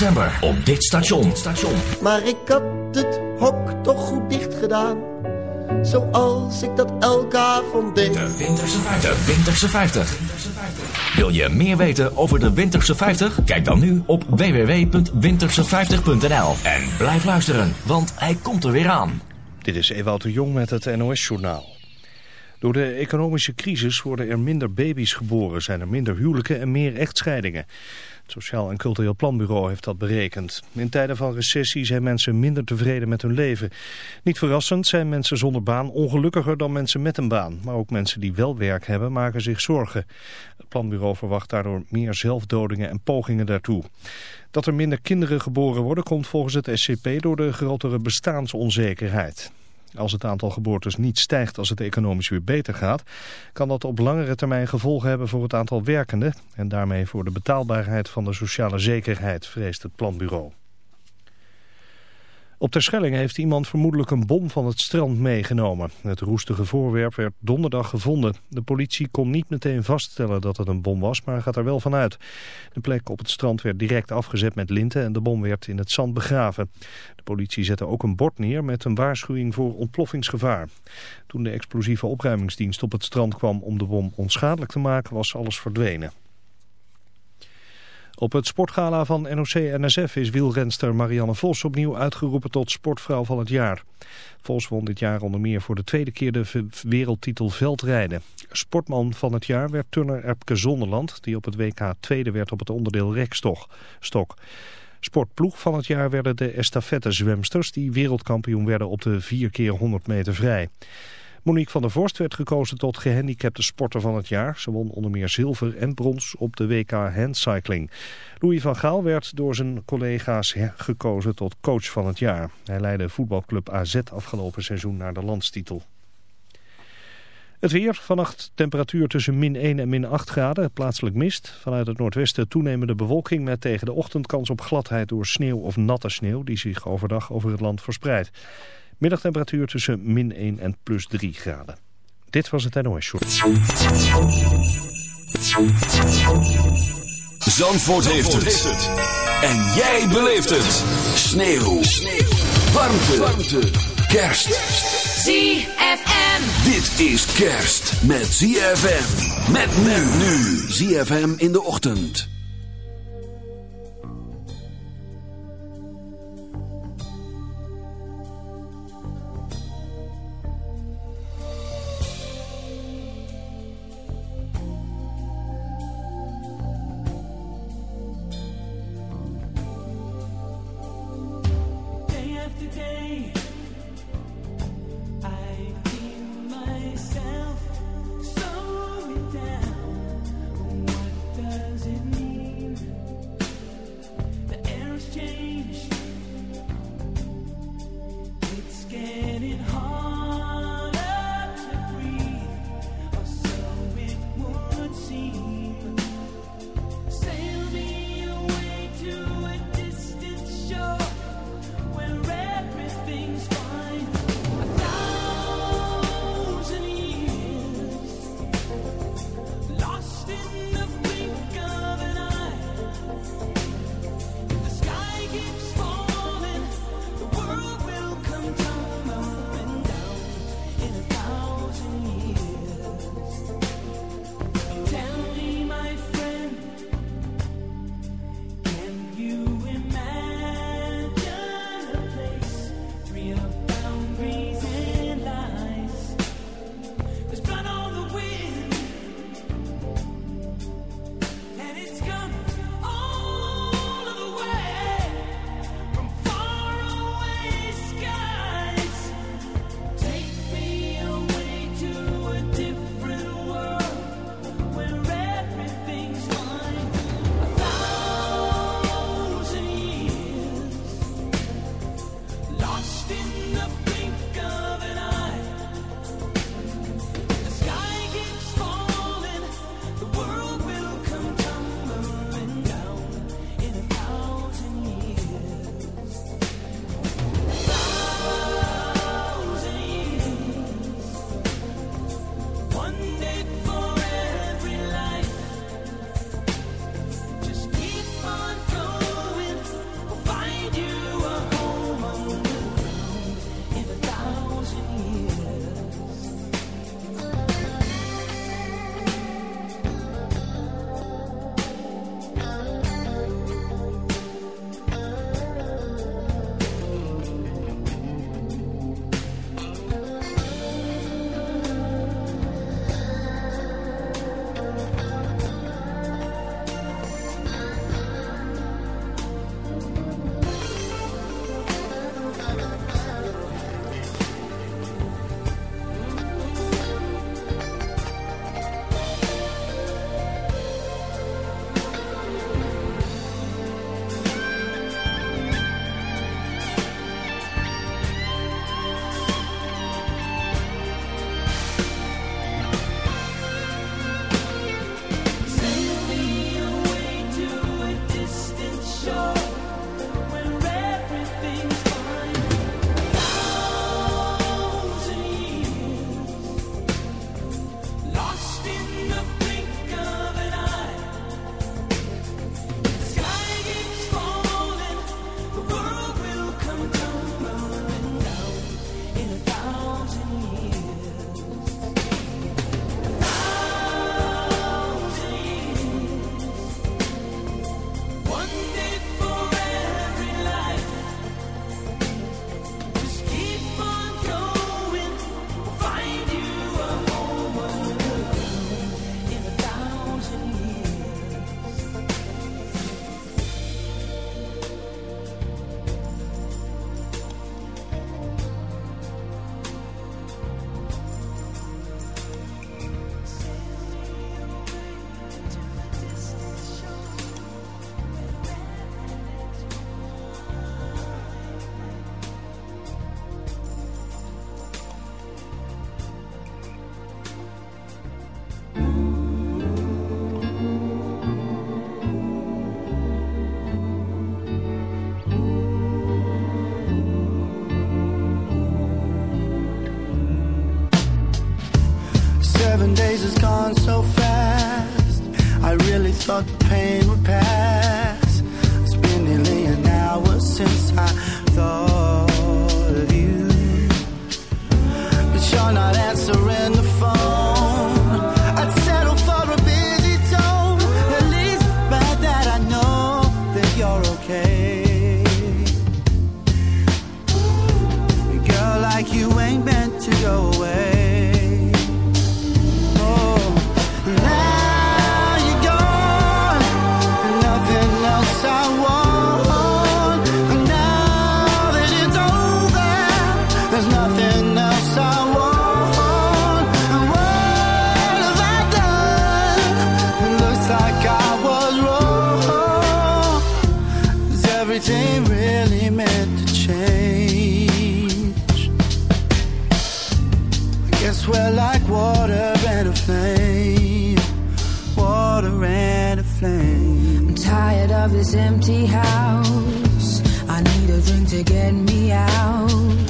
14 december op dit station. Maar ik had het hok toch goed dicht gedaan. Zoals ik dat elke avond deed. De Winterse 50. De Winterse 50. Wil je meer weten over de Winterse 50? Kijk dan nu op www.winterse50.nl. En blijf luisteren, want hij komt er weer aan. Dit is Ewout de Jong met het NOS-journaal. Door de economische crisis worden er minder baby's geboren, zijn er minder huwelijken en meer echtscheidingen. Het Sociaal en Cultureel Planbureau heeft dat berekend. In tijden van recessie zijn mensen minder tevreden met hun leven. Niet verrassend zijn mensen zonder baan ongelukkiger dan mensen met een baan. Maar ook mensen die wel werk hebben maken zich zorgen. Het Planbureau verwacht daardoor meer zelfdodingen en pogingen daartoe. Dat er minder kinderen geboren worden komt volgens het SCP door de grotere bestaansonzekerheid. Als het aantal geboortes niet stijgt als het economisch weer beter gaat, kan dat op langere termijn gevolgen hebben voor het aantal werkenden en daarmee voor de betaalbaarheid van de sociale zekerheid, vreest het planbureau. Op Terschelling heeft iemand vermoedelijk een bom van het strand meegenomen. Het roestige voorwerp werd donderdag gevonden. De politie kon niet meteen vaststellen dat het een bom was, maar gaat er wel vanuit. De plek op het strand werd direct afgezet met linten en de bom werd in het zand begraven. De politie zette ook een bord neer met een waarschuwing voor ontploffingsgevaar. Toen de explosieve opruimingsdienst op het strand kwam om de bom onschadelijk te maken, was alles verdwenen. Op het sportgala van NOC-NSF is wielrenster Marianne Vos opnieuw uitgeroepen tot sportvrouw van het jaar. Vos won dit jaar onder meer voor de tweede keer de wereldtitel veldrijden. Sportman van het jaar werd turner Epke Zonderland, die op het WK tweede werd op het onderdeel rekstok. Sportploeg van het jaar werden de estafette zwemsters die wereldkampioen werden op de 4 keer 100 meter vrij. Monique van der Vorst werd gekozen tot gehandicapte sporter van het jaar. Ze won onder meer zilver en brons op de WK handcycling. Louis van Gaal werd door zijn collega's gekozen tot coach van het jaar. Hij leidde voetbalclub AZ afgelopen seizoen naar de landstitel. Het weer, vannacht temperatuur tussen min 1 en min 8 graden, plaatselijk mist. Vanuit het noordwesten toenemende bewolking met tegen de ochtend kans op gladheid door sneeuw of natte sneeuw die zich overdag over het land verspreidt. Middagtemperatuur tussen min 1 en plus 3 graden. Dit was het NOS Show. Zandvoort, heeft, het. En jij beleeft het. Sneeuw. Warmte. Warmte. Kerst. ZFM. Dit is kerst met ZFM. Met men nu. ZFM in de ochtend. thought ain't really meant to change. I guess we're like water and a flame. Water and a flame. I'm tired of this empty house. I need a drink to get me out.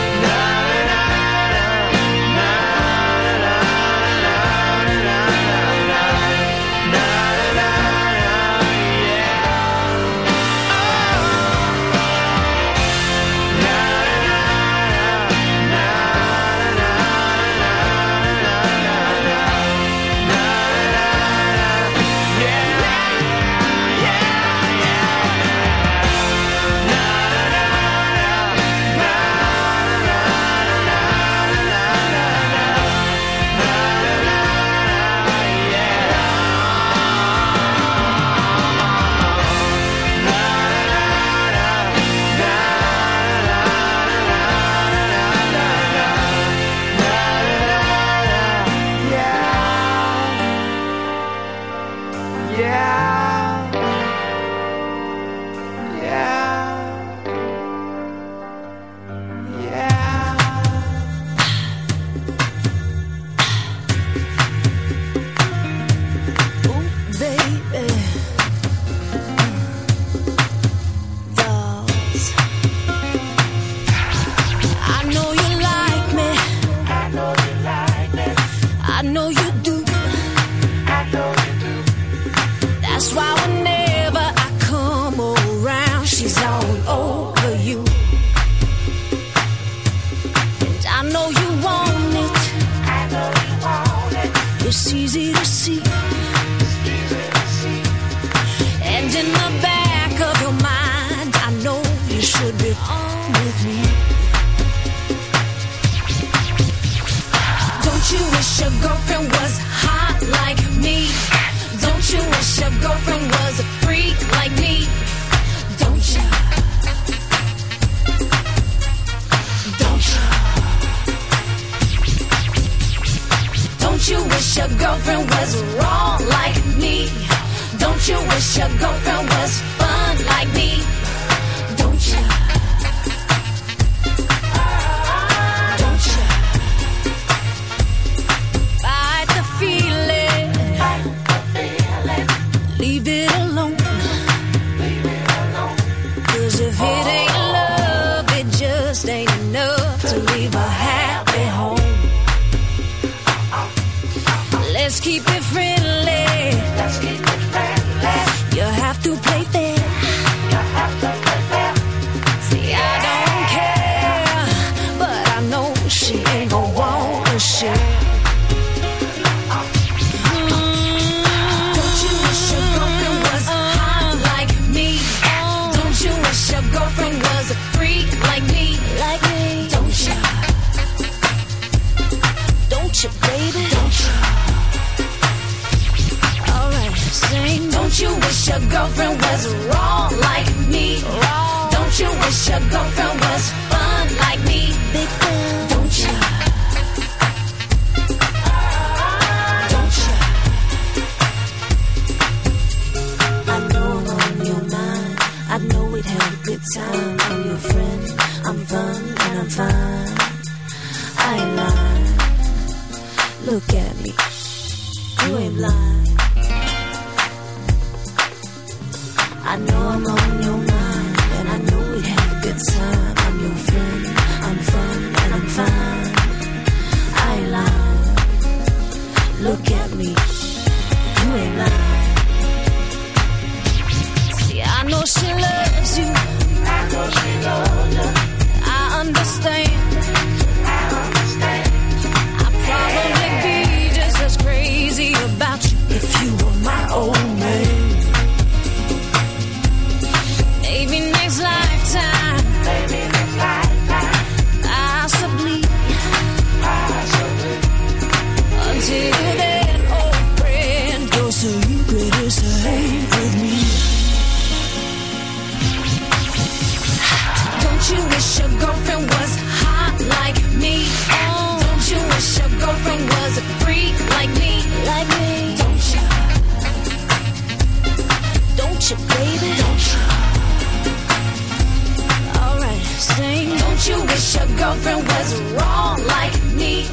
girlfriend was wrong like me?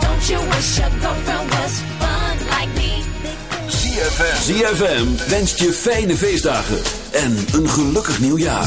Don't you wish your girlfriend was fun like me? ZFM. ZFM wenst je fijne feestdagen en een gelukkig nieuwjaar.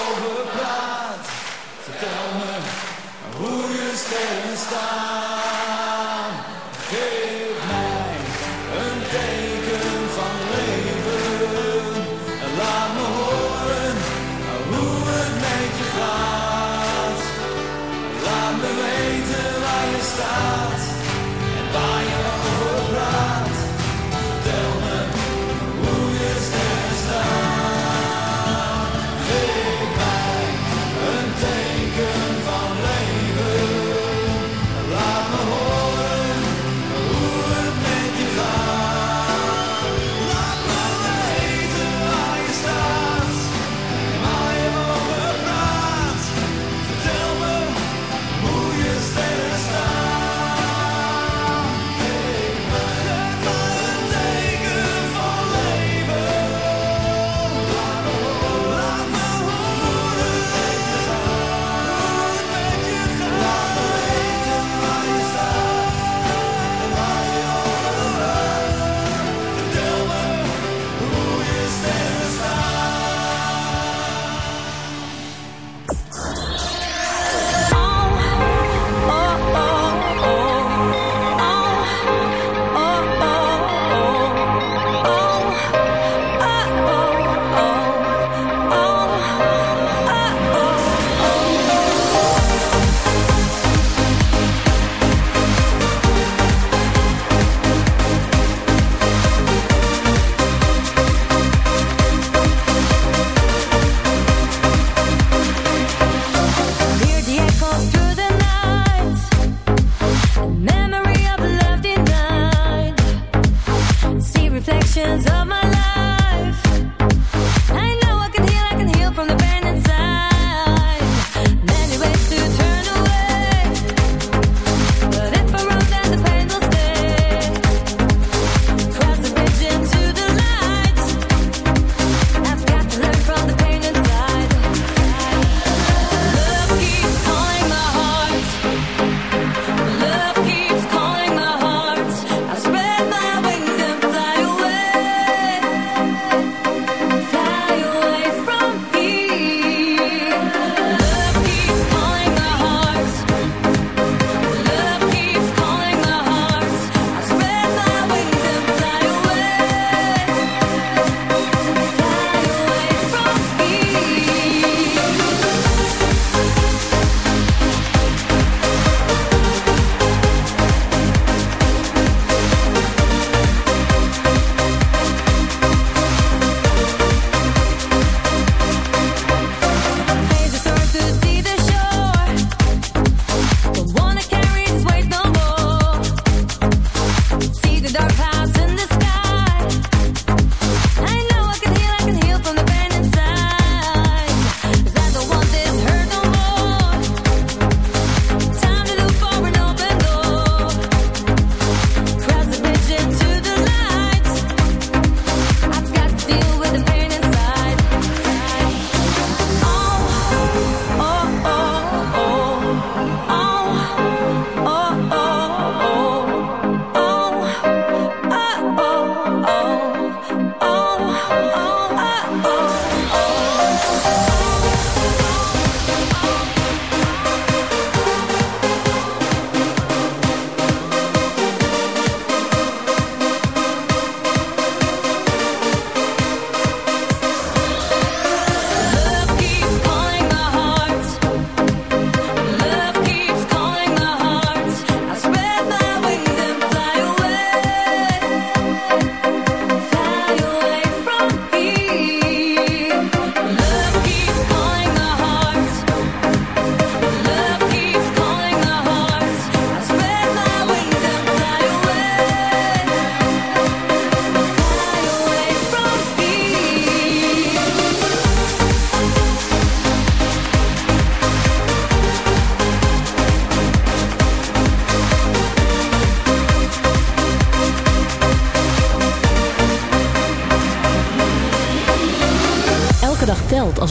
celestial.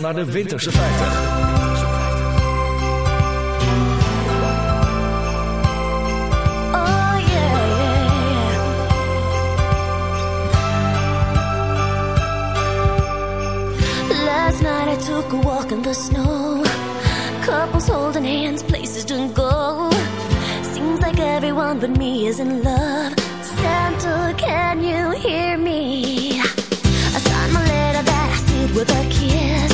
naar de Winterse 50. Oh yeah, yeah, yeah. Last night I took a walk in the snow. Couples holding hands, places to go. Seems like everyone but me is in love. Santa, can you hear me? I signed my letter that I sealed with a kiss.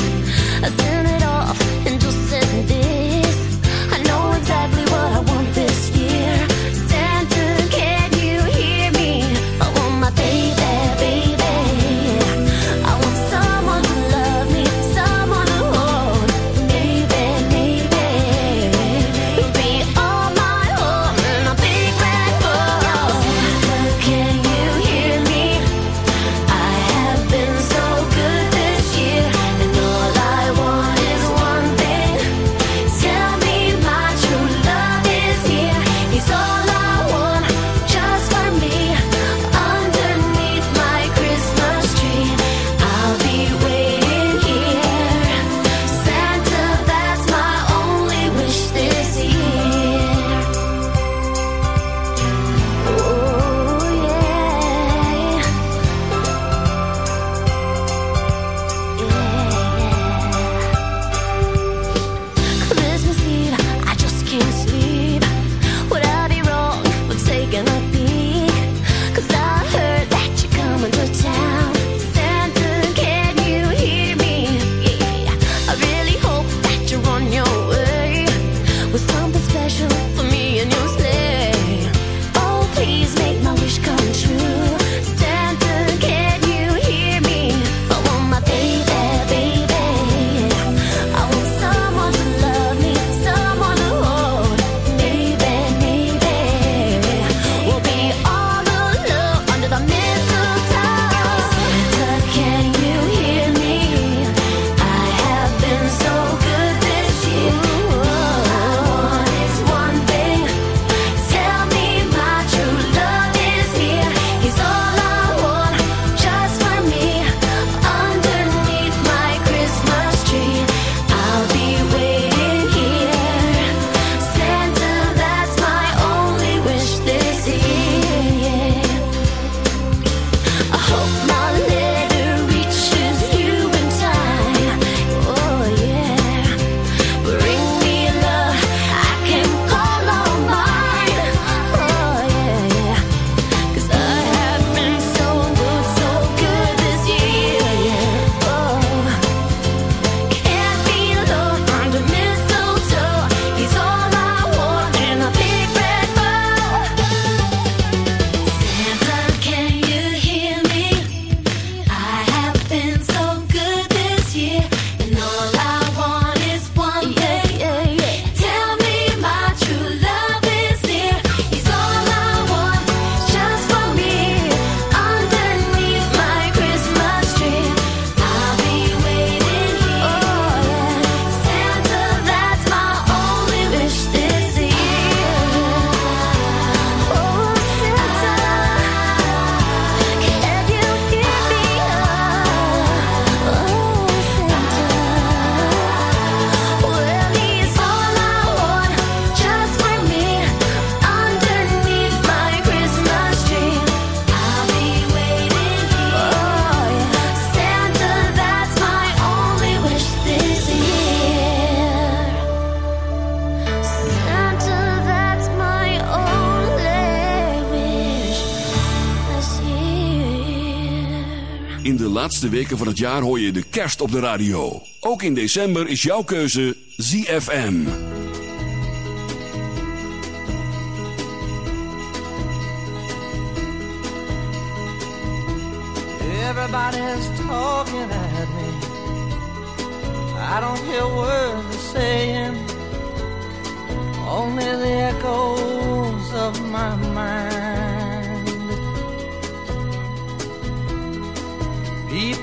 Laatste weken van het jaar hoor je de kerst op de radio. Ook in december is jouw keuze ZFM. Everybody's talking at me. I don't hear words they're saying, only the echoes of my mind.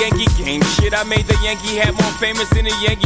Yankee game. Shit, I made the Yankee hat more famous than the Yankee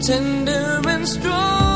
Tender and strong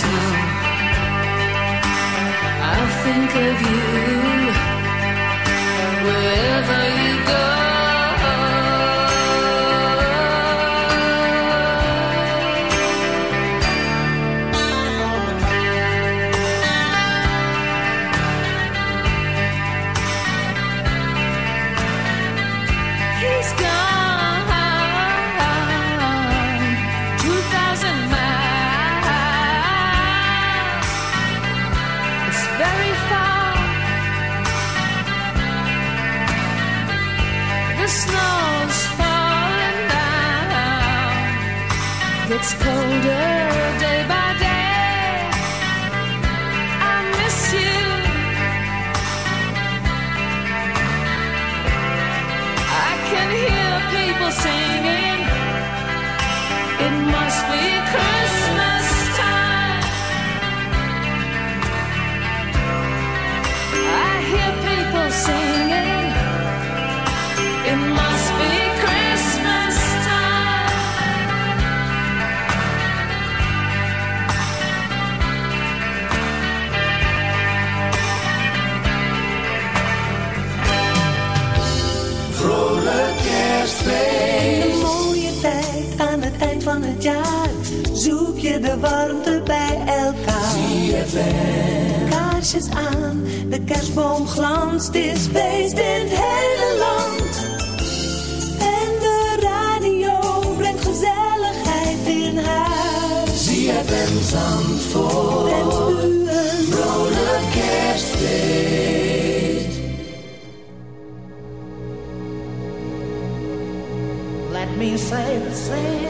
snow. I think of you. van zoek je de warmte bij elkaar. ZFM. Kaarsjes aan, de kerstboom glanst, is feest in het hele land. En de radio brengt gezelligheid in huis. ZFM Zandvoort. Wens u een vrolijk kerstfeest. me say the same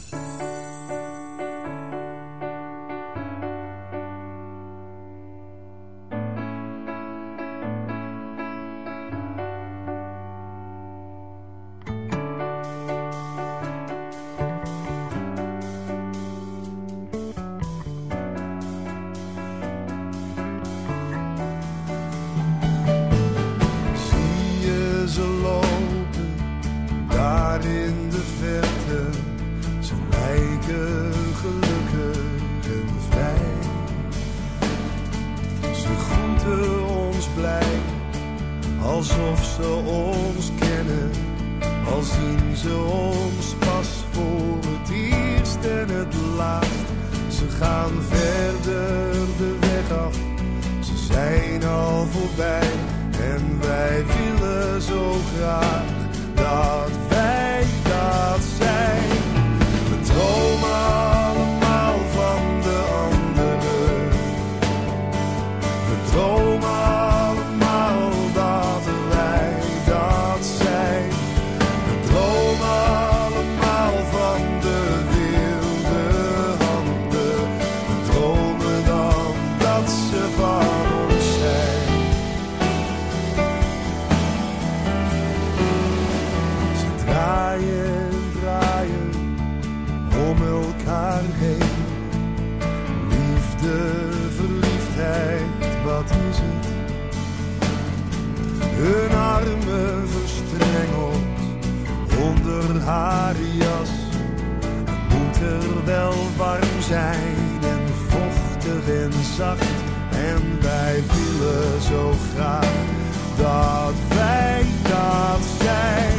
armen verstrengeld onder haar jas. Het moet er wel warm zijn en vochtig en zacht. En wij willen zo graag dat wij dat zijn.